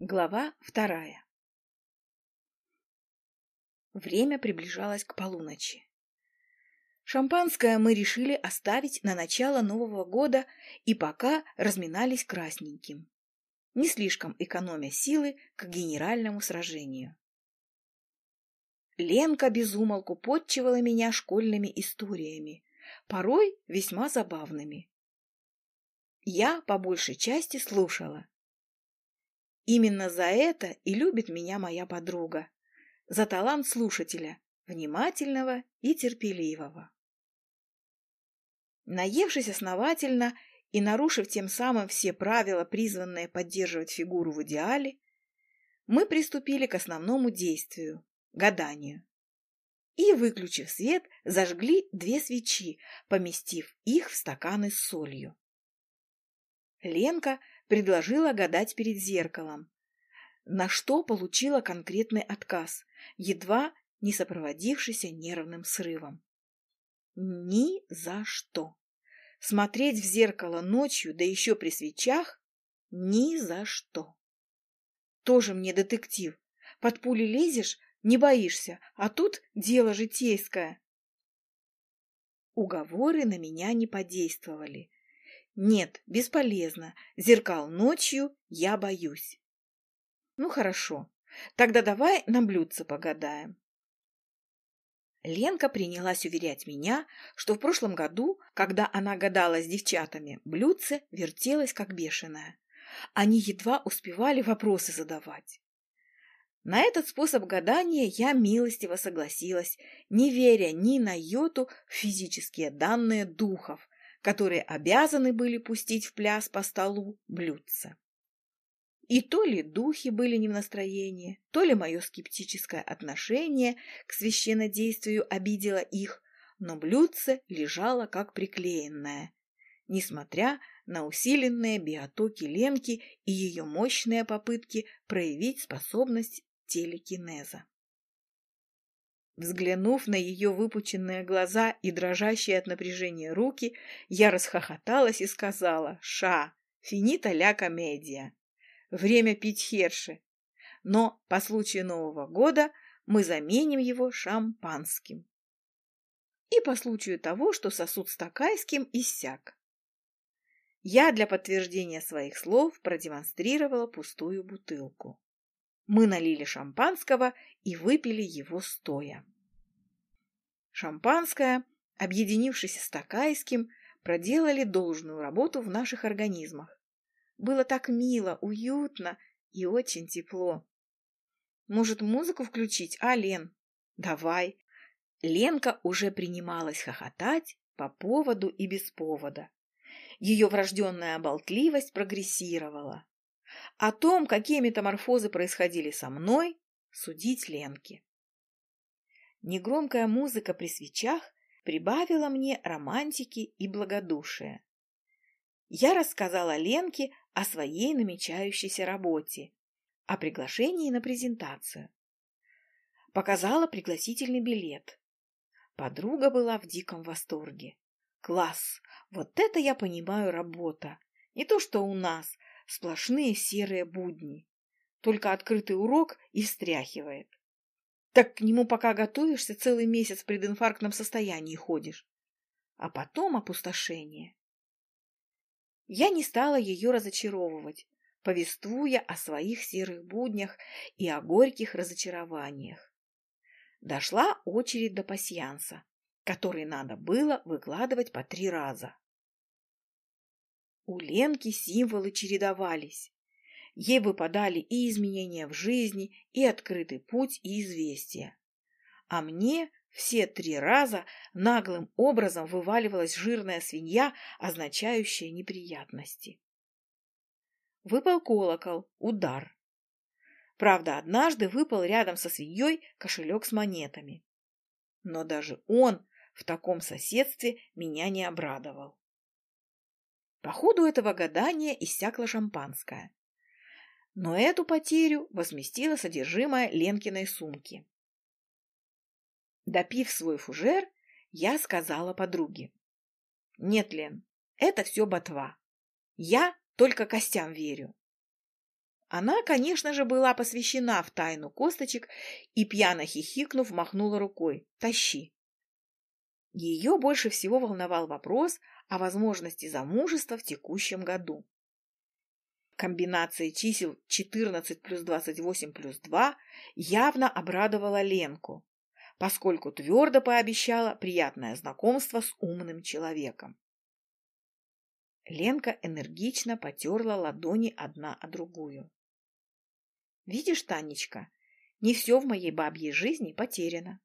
Глава вторая Время приближалось к полуночи. Шампанское мы решили оставить на начало Нового года и пока разминались красненьким, не слишком экономя силы к генеральному сражению. Ленка безумолку подчивала меня школьными историями, порой весьма забавными. Я по большей части слушала. Именно за это и любит меня моя подруга, за талант слушателя, внимательного и терпеливого. Наевшись основательно и нарушив тем самым все правила, призванные поддерживать фигуру в идеале, мы приступили к основному действию – гаданию. И, выключив свет, зажгли две свечи, поместив их в стаканы с солью. Ленка предложила гадать перед зеркалом, на что получила конкретный отказ, едва не сопроводившийся нервным срывом. Ни за что. Смотреть в зеркало ночью, да еще при свечах, ни за что. Тоже мне детектив. Под пули лезешь, не боишься, а тут дело житейское. Уговоры на меня не подействовали. Нет, бесполезно. Зеркал ночью я боюсь. Ну, хорошо. Тогда давай на блюдце погадаем. Ленка принялась уверять меня, что в прошлом году, когда она гадала с девчатами, блюдце вертелось как бешеное. Они едва успевали вопросы задавать. На этот способ гадания я милостиво согласилась, не веря ни на йоту в физические данные духов, которые обязаны были пустить в пляс по столу блюдце. И то ли духи были не в настроении, то ли мое скептическое отношение к священнодействию обидело их, но блюдце лежало как приклеенное, несмотря на усиленные биотоки Ленки и ее мощные попытки проявить способность телекинеза. Взглянув на ее выпученные глаза и дрожащие от напряжения руки, я расхохоталась и сказала «Ша, финита ля комедия» время пить херши. Но по случаю Нового года мы заменим его шампанским. И по случаю того, что сосуд с Такайским иссяк. Я для подтверждения своих слов продемонстрировала пустую бутылку. Мы налили шампанского и выпили его стоя. Шампанское, объединившись с Такайским, проделали должную работу в наших организмах. Было так мило, уютно и очень тепло. Может, музыку включить, а, Лен? Давай. Ленка уже принималась хохотать по поводу и без повода. Ее врожденная болтливость прогрессировала. О том, какие метаморфозы происходили со мной, судить Ленке. Негромкая музыка при свечах прибавила мне романтики и благодушия. Я рассказала Ленке о своей намечающейся работе, о приглашении на презентацию. Показала пригласительный билет. Подруга была в диком восторге. Класс! Вот это я понимаю работа! Не то, что у нас сплошные серые будни. Только открытый урок и встряхивает. Так к нему пока готовишься, целый месяц в прединфарктном состоянии ходишь. А потом опустошение. Я не стала ее разочаровывать, повествуя о своих серых буднях и о горьких разочарованиях. Дошла очередь до пасьянса, который надо было выкладывать по три раза. У Ленки символы чередовались. Ей выпадали и изменения в жизни, и открытый путь, и известия. А мне все три раза наглым образом вываливалась жирная свинья, означающая неприятности. Выпал колокол, удар. Правда, однажды выпал рядом со свиньей кошелек с монетами. Но даже он в таком соседстве меня не обрадовал. По ходу этого гадания иссякло шампанское. Но эту потерю возместило содержимое Ленкиной сумки. Допив свой фужер, я сказала подруге. Нет, Лен, это все ботва. Я только костям верю. Она, конечно же, была посвящена в тайну косточек и, пьяно хихикнув, махнула рукой. «Тащи!» Ее больше всего волновал вопрос о возможности замужества в текущем году. Комбинация чисел 14 плюс 28 плюс 2 явно обрадовала Ленку, поскольку твердо пообещала приятное знакомство с умным человеком. Ленка энергично потерла ладони одна о другую. «Видишь, Танечка, не все в моей бабьей жизни потеряно».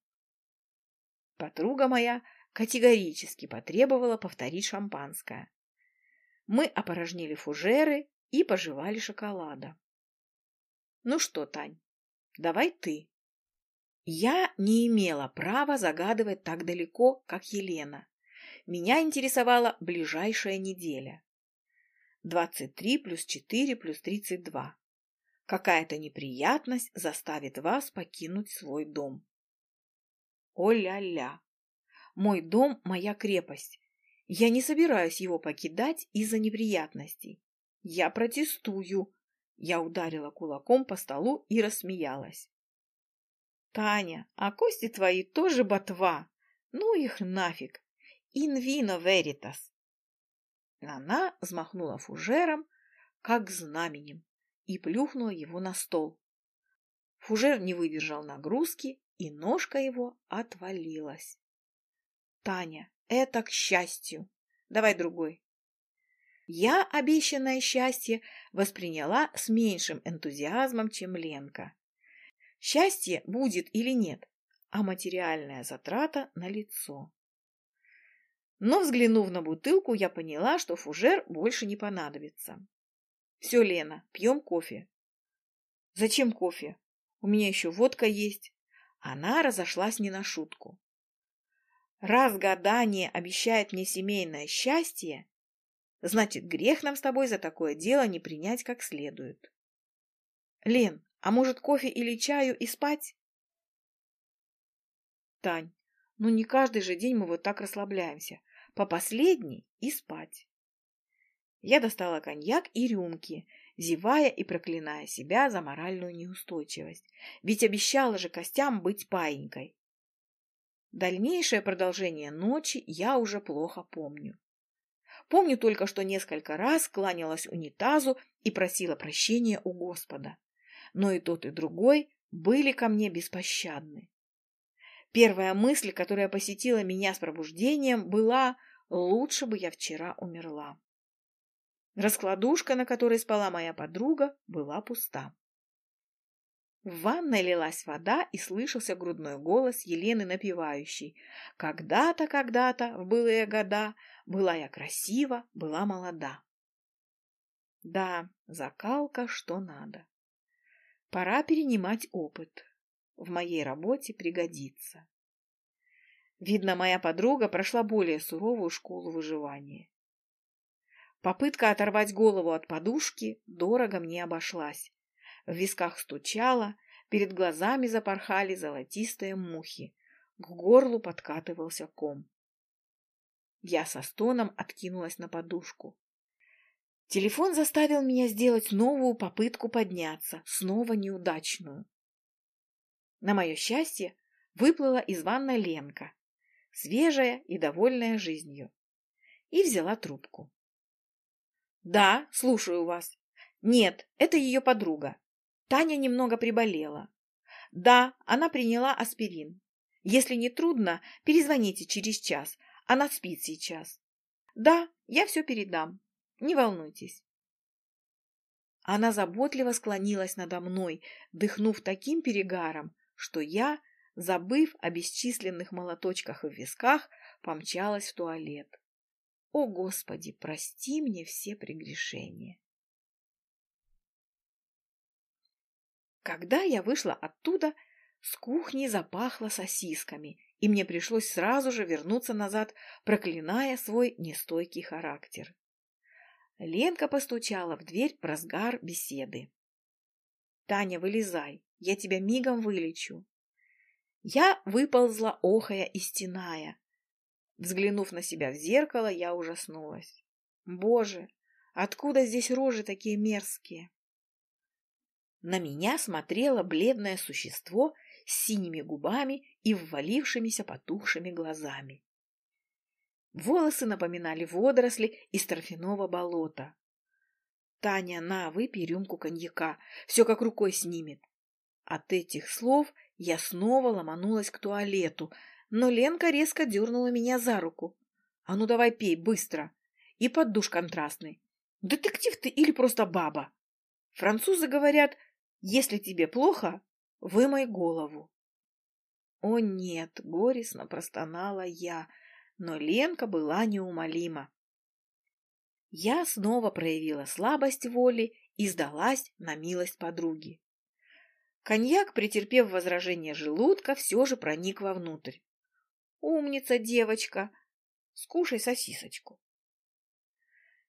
Подруга моя категорически потребовала повторить шампанское. Мы опорожнили фужеры и пожевали шоколада. «Ну что, Тань, давай ты». Я не имела права загадывать так далеко, как Елена. Меня интересовала ближайшая неделя. 23 плюс 4 плюс 32. Какая-то неприятность заставит вас покинуть свой дом. О-ля-ля! Мой дом – моя крепость. Я не собираюсь его покидать из-за неприятностей. Я протестую. Я ударила кулаком по столу и рассмеялась. Таня, а кости твои тоже ботва. Ну их нафиг. In vino veritas. Она взмахнула фужером, как знаменем, и плюхнула его на стол. Фужер не выдержал нагрузки, и ножка его отвалилась. Таня, это к счастью. Давай другой. Я обещанное счастье восприняла с меньшим энтузиазмом, чем Ленка. Счастье будет или нет, а материальная затрата на лицо. Но, взглянув на бутылку, я поняла, что фужер больше не понадобится. Все, Лена, пьем кофе. Зачем кофе? У меня еще водка есть. Она разошлась не на шутку. Раз гадание обещает мне семейное счастье, значит, грех нам с тобой за такое дело не принять как следует. Лен, а может, кофе или чаю и спать? Тань, ну не каждый же день мы вот так расслабляемся по последней и спать. Я достала коньяк и рюмки, зевая и проклиная себя за моральную неустойчивость, ведь обещала же костям быть паинькой. Дальнейшее продолжение ночи я уже плохо помню. Помню только, что несколько раз кланялась унитазу и просила прощения у Господа. Но и тот, и другой были ко мне беспощадны. Первая мысль, которая посетила меня с пробуждением, была «лучше бы я вчера умерла». Раскладушка, на которой спала моя подруга, была пуста. В ванной лилась вода, и слышался грудной голос Елены напевающей. «Когда-то, когда-то, в былые года, была я красива, была молода». Да, закалка что надо. Пора перенимать опыт в моей работе пригодится. Видно, моя подруга прошла более суровую школу выживания. Попытка оторвать голову от подушки дорого мне обошлась. В висках стучало, перед глазами запорхали золотистые мухи, к горлу подкатывался ком. Я со стоном откинулась на подушку. Телефон заставил меня сделать новую попытку подняться, снова неудачную. На мое счастье, выплыла из ванной Ленка, свежая и довольная жизнью, и взяла трубку. «Да, слушаю вас. Нет, это ее подруга. Таня немного приболела. Да, она приняла аспирин. Если не трудно, перезвоните через час. Она спит сейчас. Да, я все передам. Не волнуйтесь. Она заботливо склонилась надо мной, дыхнув таким перегаром, что я, забыв о бесчисленных молоточках в висках, помчалась в туалет. О, Господи, прости мне все прегрешения! Когда я вышла оттуда, с кухни запахло сосисками, и мне пришлось сразу же вернуться назад, проклиная свой нестойкий характер. Ленка постучала в дверь в разгар беседы. «Таня, вылезай, я тебя мигом вылечу». Я выползла, охая и стеная. Взглянув на себя в зеркало, я ужаснулась. Боже, откуда здесь рожи такие мерзкие? На меня смотрело бледное существо с синими губами и ввалившимися потухшими глазами. Волосы напоминали водоросли из торфяного болота. «Таня, на, выпей рюмку коньяка, все как рукой снимет». От этих слов я снова ломанулась к туалету, но Ленка резко дернула меня за руку. «А ну давай пей, быстро!» И под душ контрастный. «Детектив ты или просто баба?» Французы говорят, если тебе плохо, вымой голову. О нет, горестно простонала я, но Ленка была неумолима. Я снова проявила слабость воли и сдалась на милость подруги. Коньяк, претерпев возражение желудка, все же проник вовнутрь. «Умница, девочка! Скушай сосисочку!»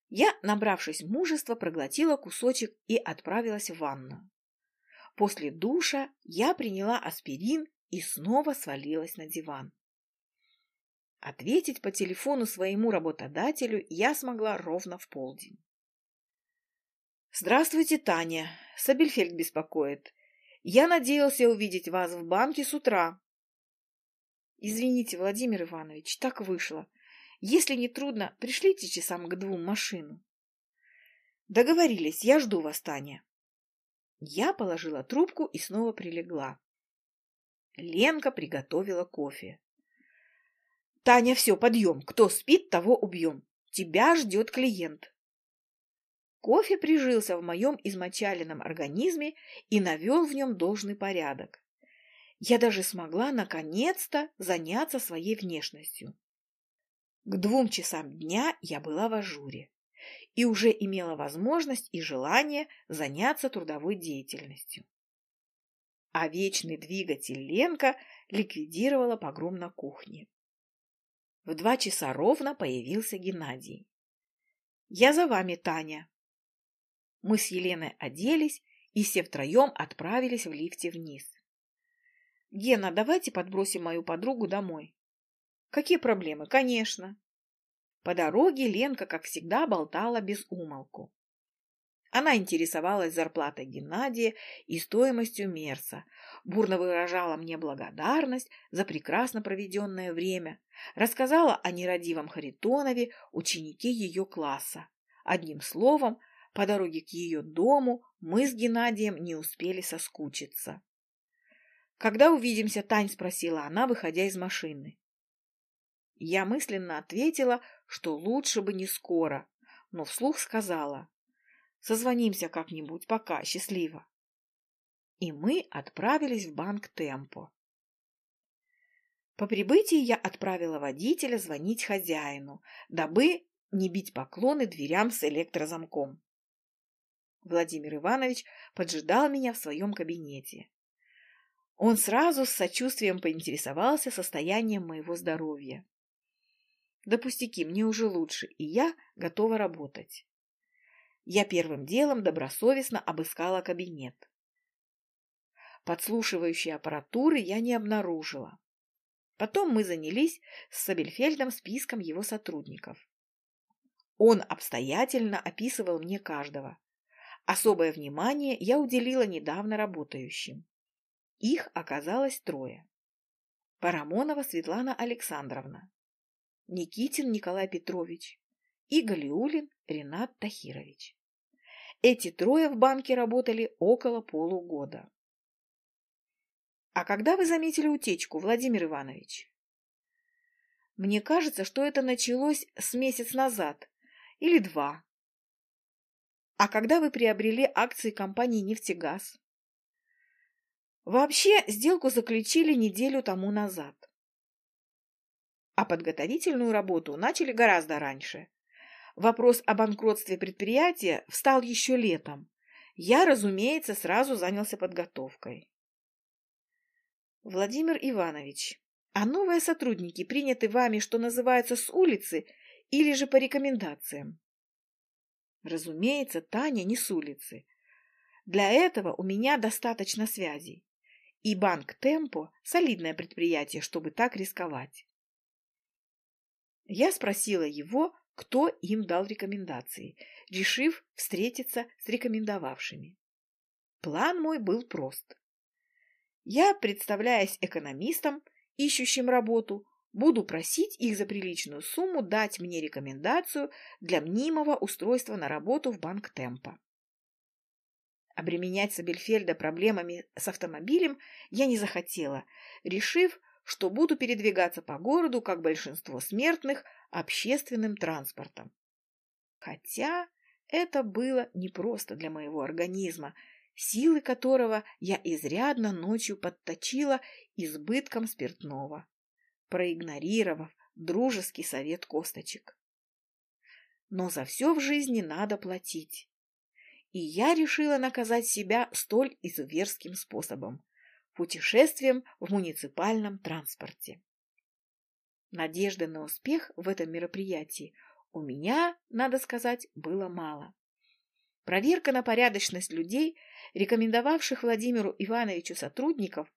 Я, набравшись мужества, проглотила кусочек и отправилась в ванну. После душа я приняла аспирин и снова свалилась на диван. Ответить по телефону своему работодателю я смогла ровно в полдень. «Здравствуйте, Таня. Сабельфельд беспокоит. Я надеялся увидеть вас в банке с утра». «Извините, Владимир Иванович, так вышло. Если не трудно, пришлите часам к двум машину». «Договорились, я жду вас, Таня». Я положила трубку и снова прилегла. Ленка приготовила кофе. «Таня, все, подъем. Кто спит, того убьем. Тебя ждет клиент». Кофе прижился в моем измочаленном организме и навел в нем должный порядок. Я даже смогла наконец-то заняться своей внешностью. К двум часам дня я была в ажуре и уже имела возможность и желание заняться трудовой деятельностью. А вечный двигатель Ленка ликвидировала погром на кухне. В два часа ровно появился Геннадий. «Я за вами, Таня!» Мы с Еленой оделись и все втроем отправились в лифте вниз. «Гена, давайте подбросим мою подругу домой». «Какие проблемы?» «Конечно». По дороге Ленка, как всегда, болтала без умолку. Она интересовалась зарплатой Геннадия и стоимостью Мерса, бурно выражала мне благодарность за прекрасно проведенное время, рассказала о нерадивом Харитонове, ученике ее класса. Одним словом, по дороге к ее дому мы с Геннадием не успели соскучиться. «Когда увидимся, Тань?» – спросила она, выходя из машины. Я мысленно ответила, что лучше бы не скоро, но вслух сказала «Созвонимся как-нибудь, пока, счастливо». И мы отправились в банк Темпо. По прибытии я отправила водителя звонить хозяину, дабы не бить поклоны дверям с электрозамком. Владимир Иванович поджидал меня в своем кабинете. Он сразу с сочувствием поинтересовался состоянием моего здоровья. Да пустяки, мне уже лучше, и я готова работать. Я первым делом добросовестно обыскала кабинет. Подслушивающей аппаратуры я не обнаружила. Потом мы занялись с Сабельфельдом списком его сотрудников. Он обстоятельно описывал мне каждого. Особое внимание я уделила недавно работающим. Их оказалось трое. Парамонова Светлана Александровна, Никитин Николай Петрович и Галиулин Ренат Тахирович. Эти трое в банке работали около полугода. А когда вы заметили утечку, Владимир Иванович? Мне кажется, что это началось с месяц назад или два. А когда вы приобрели акции компании «Нефтегаз»? Вообще, сделку заключили неделю тому назад а подготовительную работу начали гораздо раньше. Вопрос о банкротстве предприятия встал еще летом. Я, разумеется, сразу занялся подготовкой. Владимир Иванович, а новые сотрудники приняты вами, что называется, с улицы или же по рекомендациям? Разумеется, Таня не с улицы. Для этого у меня достаточно связей. И банк Темпо – солидное предприятие, чтобы так рисковать. Я спросила его, кто им дал рекомендации, решив встретиться с рекомендовавшими. План мой был прост. Я, представляясь экономистом, ищущим работу, буду просить их за приличную сумму дать мне рекомендацию для мнимого устройства на работу в банк Темпа. Обременять Сабельфельда проблемами с автомобилем я не захотела, решив, что буду передвигаться по городу, как большинство смертных, общественным транспортом. Хотя это было непросто для моего организма, силы которого я изрядно ночью подточила избытком спиртного, проигнорировав дружеский совет косточек. Но за все в жизни надо платить. И я решила наказать себя столь изуверским способом – путешествием в муниципальном транспорте. Надежды на успех в этом мероприятии у меня, надо сказать, было мало. Проверка на порядочность людей, рекомендовавших Владимиру Ивановичу сотрудников,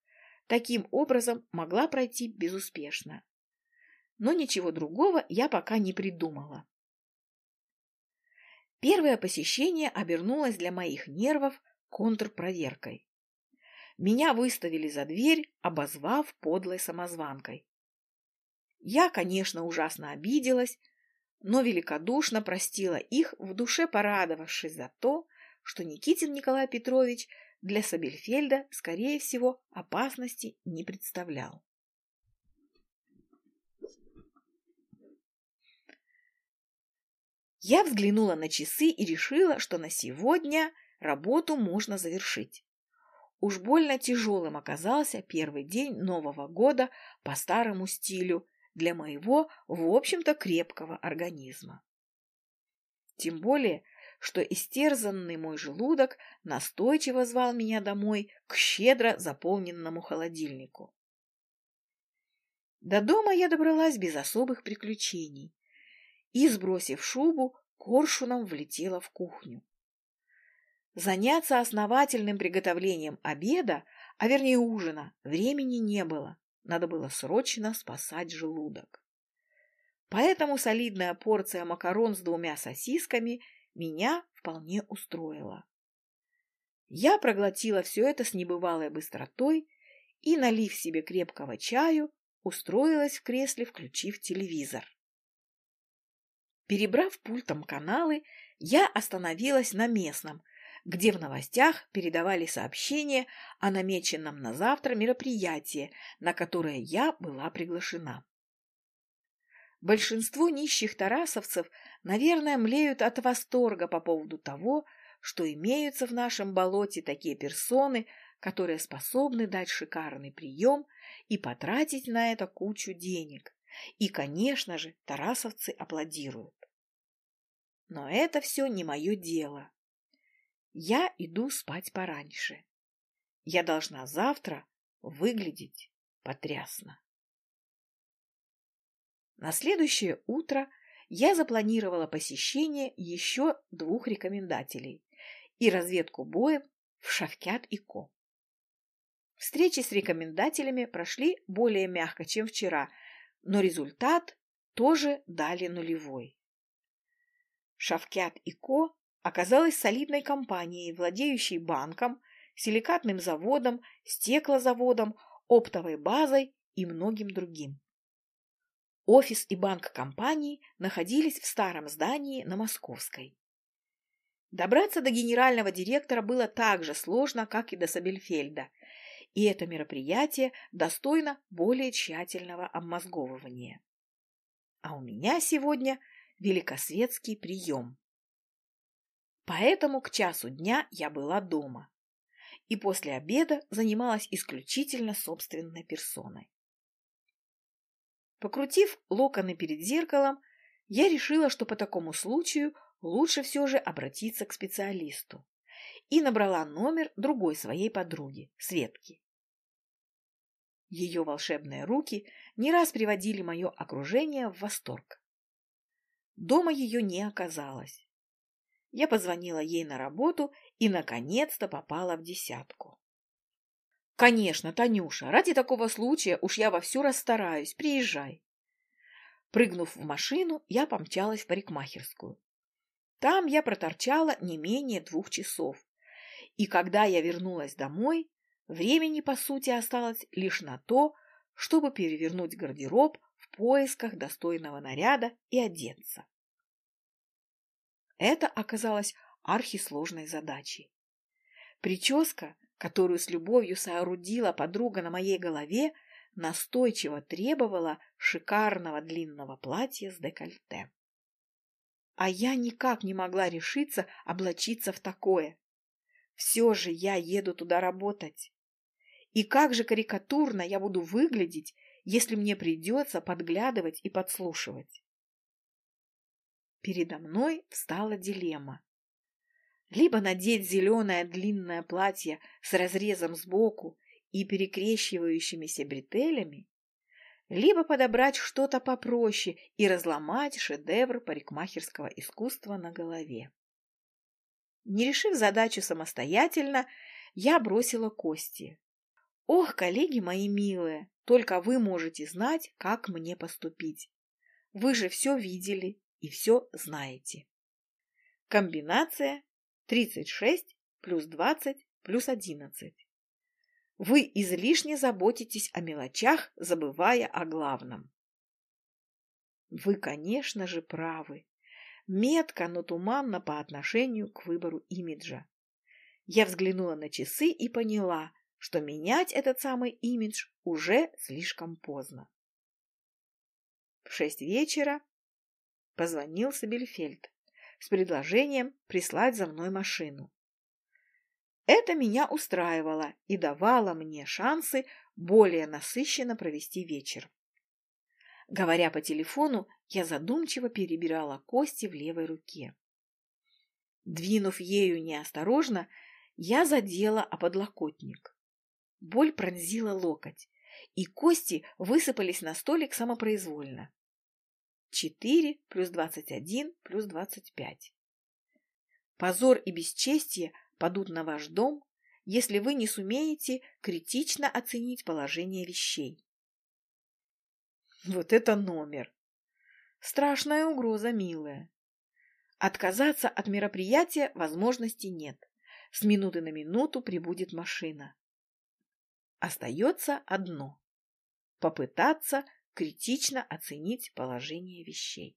таким образом могла пройти безуспешно. Но ничего другого я пока не придумала. Первое посещение обернулось для моих нервов контрпроверкой. Меня выставили за дверь, обозвав подлой самозванкой. Я, конечно, ужасно обиделась, но великодушно простила их, в душе порадовавшись за то, что Никитин Николай Петрович для Сабельфельда, скорее всего, опасности не представлял. Я взглянула на часы и решила, что на сегодня работу можно завершить. Уж больно тяжелым оказался первый день Нового года по старому стилю для моего, в общем-то, крепкого организма. Тем более, что истерзанный мой желудок настойчиво звал меня домой к щедро заполненному холодильнику. До дома я добралась без особых приключений и, сбросив шубу, коршуном влетела в кухню. Заняться основательным приготовлением обеда, а вернее ужина, времени не было. Надо было срочно спасать желудок. Поэтому солидная порция макарон с двумя сосисками меня вполне устроила. Я проглотила все это с небывалой быстротой и, налив себе крепкого чаю, устроилась в кресле, включив телевизор. Перебрав пультом каналы, я остановилась на местном, где в новостях передавали сообщение о намеченном на завтра мероприятии, на которое я была приглашена. Большинство нищих тарасовцев, наверное, млеют от восторга по поводу того, что имеются в нашем болоте такие персоны, которые способны дать шикарный прием и потратить на это кучу денег. И, конечно же, тарасовцы аплодируют. Но это все не мое дело. Я иду спать пораньше. Я должна завтра выглядеть потрясно. На следующее утро я запланировала посещение еще двух рекомендателей и разведку боем в Шавкят и Ко. Встречи с рекомендателями прошли более мягко, чем вчера, но результат тоже дали нулевой. Шавкят и Ко оказалась солидной компанией, владеющей банком, силикатным заводом, стеклозаводом, оптовой базой и многим другим. Офис и банк компании находились в старом здании на Московской. Добраться до генерального директора было так же сложно, как и до Сабельфельда, и это мероприятие достойно более тщательного обмозговывания. А у меня сегодня великосветский прием. Поэтому к часу дня я была дома и после обеда занималась исключительно собственной персоной. Покрутив локоны перед зеркалом, я решила, что по такому случаю лучше все же обратиться к специалисту и набрала номер другой своей подруги, Светки. Ее волшебные руки не раз приводили мое окружение в восторг. Дома ее не оказалось. Я позвонила ей на работу и, наконец-то, попала в десятку. «Конечно, Танюша, ради такого случая уж я вовсю расстараюсь. Приезжай». Прыгнув в машину, я помчалась в парикмахерскую. Там я проторчала не менее двух часов. И когда я вернулась домой, времени, по сути, осталось лишь на то, чтобы перевернуть гардероб в поисках достойного наряда и одеться. Это оказалось архисложной задачей. Прическа, которую с любовью соорудила подруга на моей голове, настойчиво требовала шикарного длинного платья с декольте. А я никак не могла решиться облачиться в такое. Все же я еду туда работать. И как же карикатурно я буду выглядеть, если мне придется подглядывать и подслушивать. Передо мной встала дилемма. Либо надеть зеленое длинное платье с разрезом сбоку и перекрещивающимися бретелями, либо подобрать что-то попроще и разломать шедевр парикмахерского искусства на голове. Не решив задачу самостоятельно, я бросила кости. Ох, коллеги мои милые, только вы можете знать, как мне поступить. Вы же все видели и все знаете. Комбинация 36 плюс 20 плюс 11. Вы излишне заботитесь о мелочах, забывая о главном. Вы, конечно же, правы. Метко, но туманно по отношению к выбору имиджа. Я взглянула на часы и поняла, что менять этот самый имидж уже слишком поздно. В шесть вечера позвонил Сабельфельд с предложением прислать за мной машину. Это меня устраивало и давало мне шансы более насыщенно провести вечер. Говоря по телефону, я задумчиво перебирала кости в левой руке. Двинув ею неосторожно, я задела о подлокотник. Боль пронзила локоть, и кости высыпались на столик самопроизвольно. Четыре плюс двадцать один плюс двадцать пять. Позор и бесчестие падут на ваш дом, если вы не сумеете критично оценить положение вещей. Вот это номер! Страшная угроза, милая. Отказаться от мероприятия возможности нет. С минуты на минуту прибудет машина. Остается одно – попытаться критично оценить положение вещей.